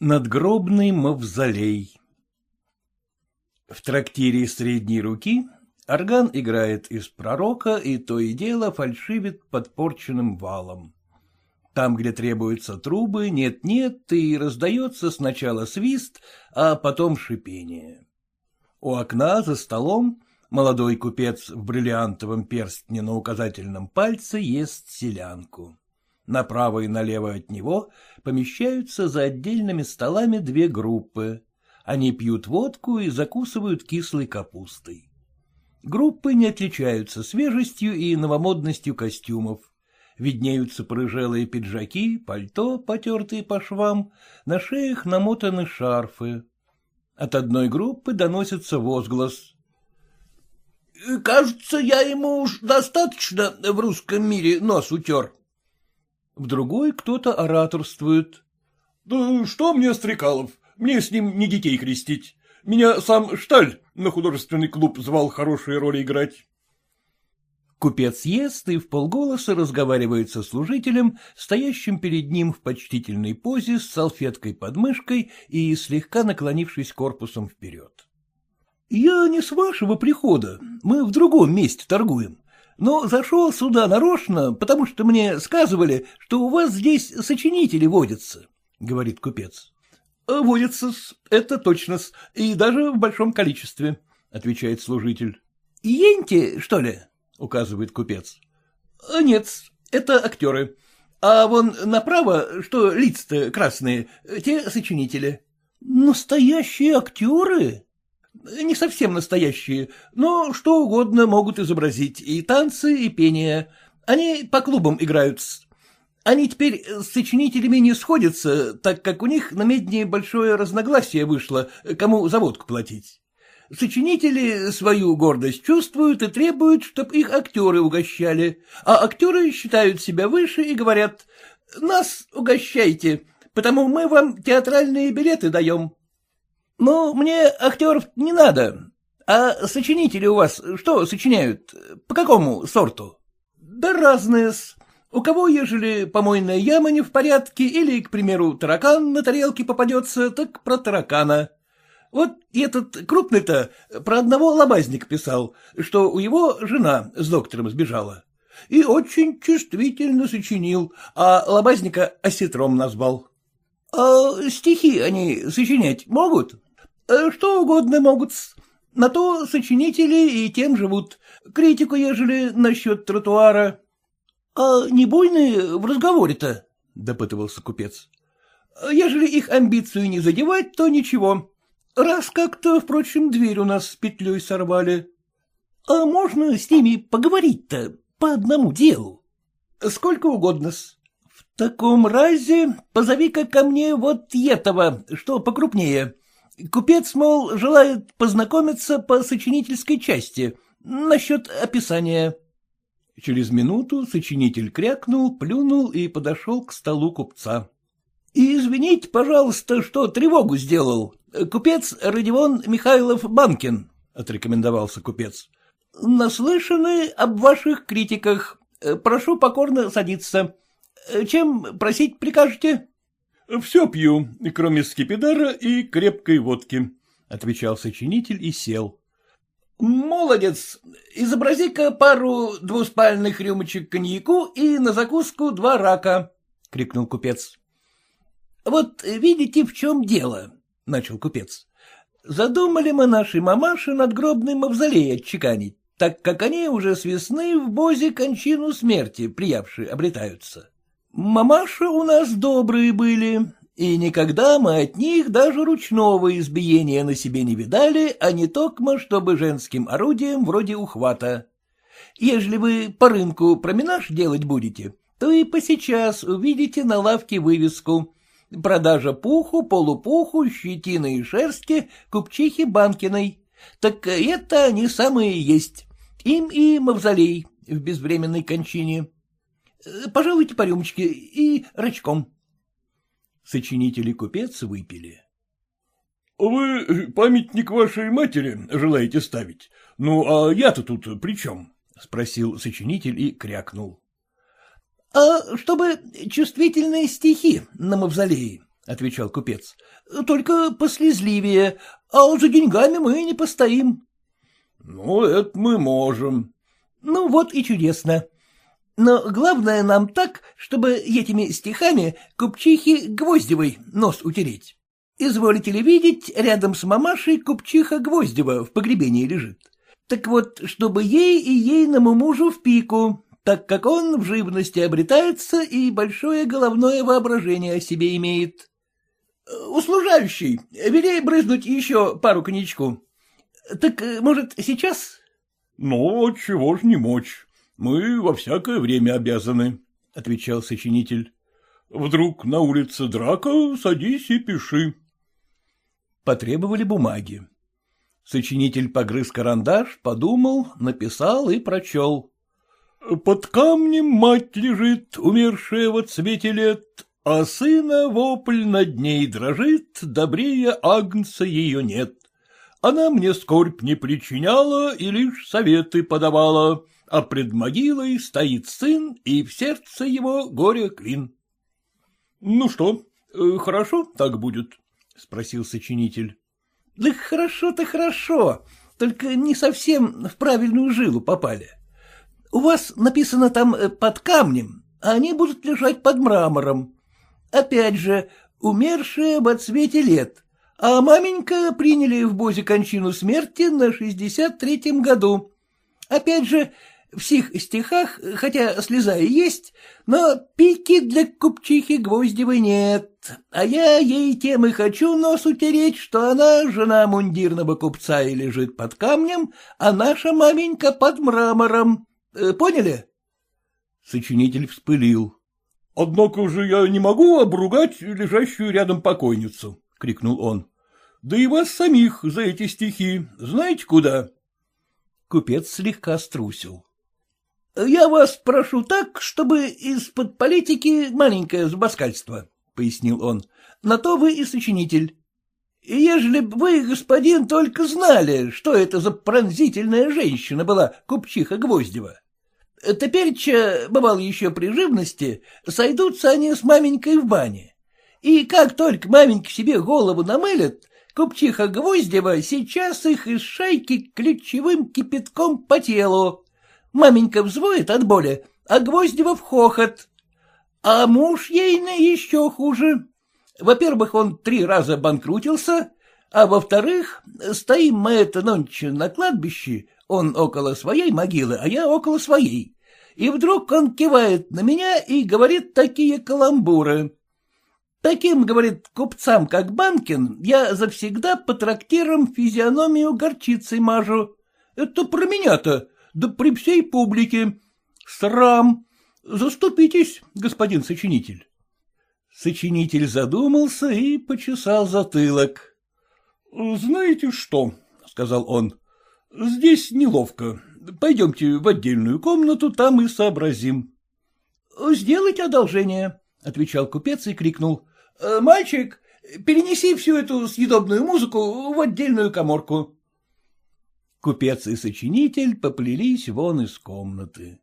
Надгробный мавзолей В трактире средней руки орган играет из пророка и то и дело фальшивит подпорченным валом. Там, где требуются трубы, нет-нет, и раздается сначала свист, а потом шипение. У окна за столом молодой купец в бриллиантовом перстне на указательном пальце ест селянку. Направо и налево от него помещаются за отдельными столами две группы. Они пьют водку и закусывают кислой капустой. Группы не отличаются свежестью и новомодностью костюмов. Виднеются порыжелые пиджаки, пальто, потертые по швам, на шеях намотаны шарфы. От одной группы доносится возглас. — Кажется, я ему уж достаточно в русском мире нос утер в другой кто-то ораторствует. — Да что мне, Стрекалов, мне с ним не детей крестить. Меня сам Шталь на художественный клуб звал хорошие роли играть. Купец ест и в полголоса разговаривает со служителем, стоящим перед ним в почтительной позе с салфеткой под мышкой и слегка наклонившись корпусом вперед. — Я не с вашего прихода, мы в другом месте торгуем но зашел сюда нарочно, потому что мне сказывали, что у вас здесь сочинители водятся, — говорит купец. — Водятся, это точно, и даже в большом количестве, — отвечает служитель. — Енти, что ли? — указывает купец. — Нет, это актеры. А вон направо, что лица-то красные, те сочинители. — Настоящие актеры? Не совсем настоящие, но что угодно могут изобразить, и танцы, и пение. Они по клубам играют. Они теперь с сочинителями не сходятся, так как у них на медне большое разногласие вышло, кому за водку платить. Сочинители свою гордость чувствуют и требуют, чтобы их актеры угощали, а актеры считают себя выше и говорят «Нас угощайте, потому мы вам театральные билеты даем». Ну, мне актеров не надо. А сочинители у вас что сочиняют? По какому сорту? Да разные-с. У кого, ежели помойная яма не в порядке, или, к примеру, таракан на тарелке попадется, так про таракана. Вот этот крупный-то про одного лобазника писал, что у его жена с доктором сбежала. И очень чувствительно сочинил, а лобазника осетром назвал. А стихи они сочинять могут? Э, что угодно могут. На то сочинители и тем живут. Критику, ежели насчет тротуара. — А не больны в разговоре-то? — допытывался купец. — Ежели их амбицию не задевать, то ничего. Раз как-то, впрочем, дверь у нас с петлей сорвали. — А можно с ними поговорить-то по одному делу? — Сколько угодно-с. — В таком разе позови-ка ко мне вот этого, что покрупнее. Купец, мол, желает познакомиться по сочинительской части, насчет описания. Через минуту сочинитель крякнул, плюнул и подошел к столу купца. — Извините, пожалуйста, что тревогу сделал. Купец Родион Михайлов Банкин, — отрекомендовался купец. — Наслышаны об ваших критиках. Прошу покорно садиться. Чем просить прикажете? — Все пью, кроме скипидара и крепкой водки, — отвечал сочинитель и сел. — Молодец! Изобрази-ка пару двуспальных рюмочек коньяку и на закуску два рака, — крикнул купец. — Вот видите, в чем дело, — начал купец. — Задумали мы нашей мамаши надгробный мавзолей отчеканить, так как они уже с весны в бозе кончину смерти приявшие обретаются. — Мамаши у нас добрые были, и никогда мы от них даже ручного избиения на себе не видали, а не токмо, чтобы женским орудием вроде ухвата. Ежели вы по рынку променаж делать будете, то и посейчас увидите на лавке вывеску «Продажа пуху, полупуху, щетины и шерсти купчихи Банкиной». Так это они самые есть. Им и мавзолей в безвременной кончине. Пожалуйте по рюмочке и рачком. Сочинители купец выпили. — Вы памятник вашей матери желаете ставить? Ну, а я-то тут при чем? — спросил сочинитель и крякнул. — А чтобы чувствительные стихи на мавзолее, отвечал купец. — Только послезливее, а за деньгами мы не постоим. — Ну, это мы можем. — Ну, вот и чудесно. Но главное нам так, чтобы этими стихами купчихи Гвоздевой нос утереть. Изволите ли видеть, рядом с мамашей купчиха Гвоздева в погребении лежит. Так вот, чтобы ей и ейному мужу в пику, так как он в живности обретается и большое головное воображение о себе имеет. Услужающий, вели брызнуть еще пару коньячку. Так, может, сейчас? Ну, чего ж не мочь. Мы во всякое время обязаны, — отвечал сочинитель. Вдруг на улице драка, садись и пиши. Потребовали бумаги. Сочинитель погрыз карандаш, подумал, написал и прочел. Под камнем мать лежит, умершая во цвете лет, а сына вопль над ней дрожит, добрее агнца ее нет. Она мне скорбь не причиняла и лишь советы подавала а пред могилой стоит сын, и в сердце его горе клин. — Ну что, э, хорошо так будет? — спросил сочинитель. — Да хорошо-то хорошо, только не совсем в правильную жилу попали. У вас написано там э, под камнем, а они будут лежать под мрамором. Опять же, умершие в отсвете лет, а маменька приняли в Бозе кончину смерти на шестьдесят третьем году. Опять же, в сих стихах, хотя слеза и есть, но пики для купчихи Гвоздевой нет, а я ей тем и хочу нос утереть, что она жена мундирного купца и лежит под камнем, а наша маменька под мрамором. Э, поняли? Сочинитель вспылил. — Однако же я не могу обругать лежащую рядом покойницу, — крикнул он. — Да и вас самих за эти стихи знаете куда? Купец слегка струсил. Я вас прошу так, чтобы из-под политики маленькое зубоскальство, — пояснил он. — На то вы и сочинитель. Ежели б вы, господин, только знали, что это за пронзительная женщина была, купчиха Гвоздева. Теперь, бывало еще при живности, сойдутся они с маменькой в бане. И как только маменька себе голову намылят, купчиха Гвоздева сейчас их из шайки ключевым кипятком по телу. Маменька взвоет от боли, а Гвоздева в хохот. А муж ейный еще хуже. Во-первых, он три раза банкрутился, а во-вторых, стоим мы это нонче на кладбище, он около своей могилы, а я около своей. И вдруг он кивает на меня и говорит такие каламбуры. Таким, говорит, купцам, как Банкин, я завсегда по трактирам физиономию горчицей мажу. Это про меня-то, да при всей публике. Срам. Заступитесь, господин сочинитель. Сочинитель задумался и почесал затылок. — Знаете что, — сказал он, — здесь неловко. Пойдемте в отдельную комнату, там и сообразим. — Сделайте одолжение, — отвечал купец и крикнул. — Мальчик, перенеси всю эту съедобную музыку в отдельную коморку. Купец и сочинитель поплелись вон из комнаты.